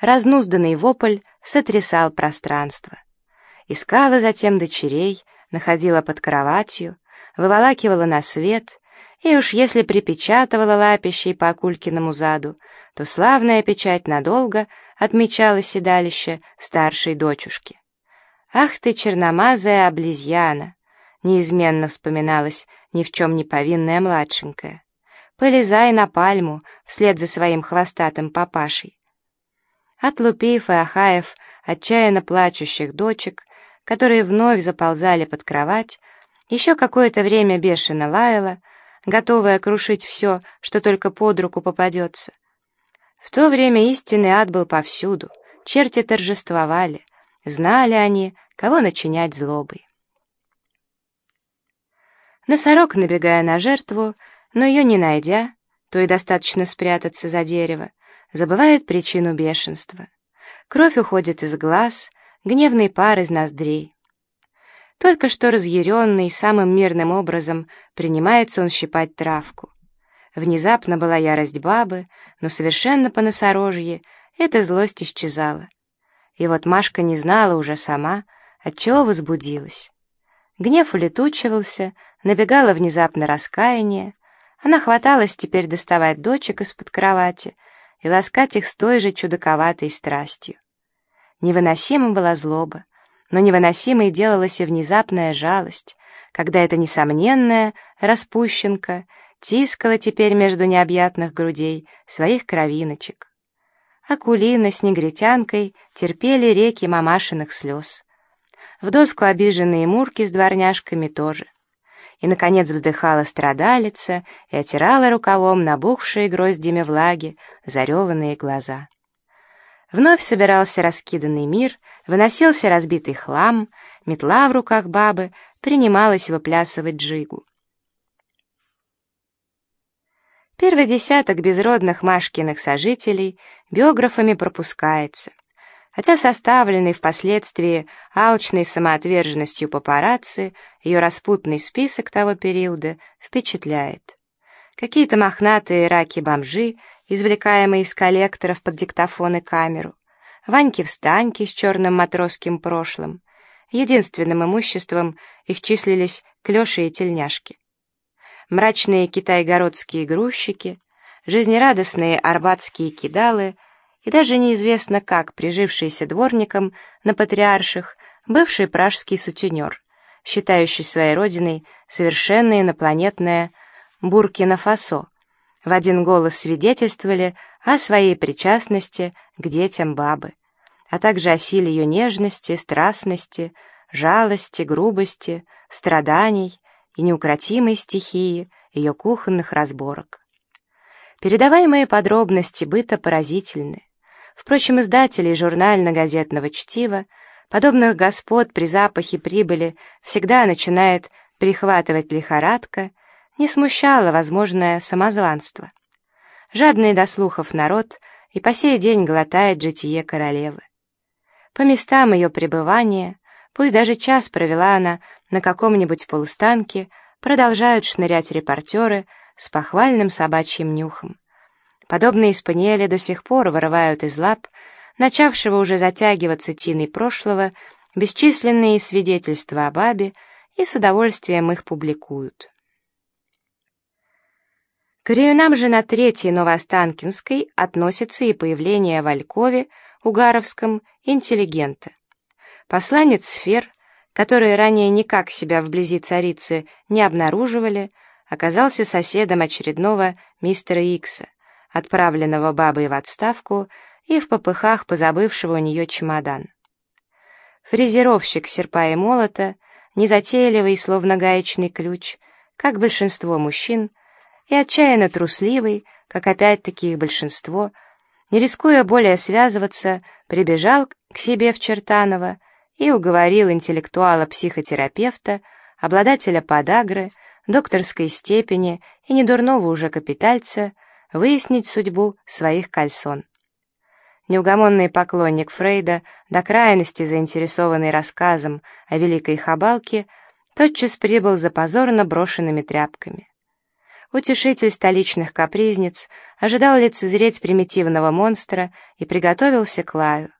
разнузданный вопль сотрясал пространство. Искала затем дочерей, находила под кроватью, выволакивала на свет, и уж если припечатывала лапищей по Акулькиному заду, то славная печать надолго отмечала седалище старшей дочушки. «Ах ты, черномазая облизьяна!» неизменно вспоминалась ни в чем не повинная младшенькая. «Полезай на пальму вслед за своим хвостатым папашей». От Лупиев и Ахаев, отчаянно плачущих дочек, которые вновь заползали под кровать, еще какое-то время бешено лаяла, готовая крушить все, что только под руку попадется. В то время истинный ад был повсюду, черти торжествовали, знали они, кого начинять злобой. Носорог, набегая на жертву, но ее не найдя, то и достаточно спрятаться за дерево, забывает причину бешенства. Кровь уходит из глаз, гневный пар из ноздрей. Только что разъяренный, самым мирным образом принимается он щипать травку. Внезапно была ярость бабы, но совершенно по носорожье эта злость исчезала. И вот Машка не знала уже сама, отчего возбудилась. Гнев улетучивался, набегало внезапно раскаяние. Она хваталась теперь доставать дочек из-под кровати и ласкать их с той же чудаковатой страстью. Невыносима была злоба, но невыносимой делалась и внезапная жалость, когда эта несомненная распущенка тискала теперь между необъятных грудей своих кровиночек. Акулина с негритянкой терпели реки мамашиных слез. В доску обиженные мурки с дворняжками тоже. И, наконец, вздыхала страдалица и отирала рукавом набухшие гроздями влаги зареванные глаза. Вновь собирался раскиданный мир, выносился разбитый хлам, метла в руках бабы принималась выплясывать джигу. Первый десяток безродных Машкиных сожителей биографами пропускается, хотя составленный впоследствии алчной самоотверженностью папарацци ее распутный список того периода впечатляет. Какие-то мохнатые раки-бомжи — извлекаемый из коллекторов под диктофон и камеру, Ваньки-встаньки с черным матросским прошлым. Единственным имуществом их числились клёши и тельняшки. Мрачные китайгородские грузчики, жизнерадостные арбатские кидалы и даже неизвестно как прижившийся дворником на патриарших бывший пражский сутенер, считающий своей родиной совершенно инопланетное Буркина-Фасо, в один голос свидетельствовали о своей причастности к детям бабы, а также о силе ее нежности, страстности, жалости, грубости, страданий и неукротимой стихии ее кухонных разборок. Передаваемые подробности быта поразительны. Впрочем, издателей журнально-газетного чтива, подобных господ при запахе прибыли всегда начинает прихватывать лихорадка — не смущало возможное самозванство. Жадный до слухов народ и по сей день глотает житие королевы. По местам ее пребывания, пусть даже час провела она на каком-нибудь полустанке, продолжают шнырять репортеры с похвальным собачьим нюхом. Подобные спаниели до сих пор вырывают из лап, начавшего уже затягиваться тиной прошлого, бесчисленные свидетельства о бабе и с удовольствием их публикуют. К временам же на Третьей Новоостанкинской относится и появление в Алькове, Угаровском, интеллигента. Посланец сфер, которые ранее никак себя вблизи царицы не обнаруживали, оказался соседом очередного мистера Икса, отправленного бабой в отставку и в попыхах позабывшего у нее чемодан. Фрезеровщик серпа и молота, незатейливый, словно гаечный ключ, как большинство мужчин, и отчаянно трусливый, как опять-таки их большинство, не рискуя более связываться, прибежал к себе в Чертаново и уговорил интеллектуала-психотерапевта, обладателя подагры, докторской степени и недурного уже капитальца выяснить судьбу своих кальсон. Неугомонный поклонник Фрейда, до крайности заинтересованный рассказом о великой хабалке, тотчас прибыл за позорно брошенными тряпками. утешитель столичных капризниц, ожидал лицезреть примитивного монстра и приготовился к лаю.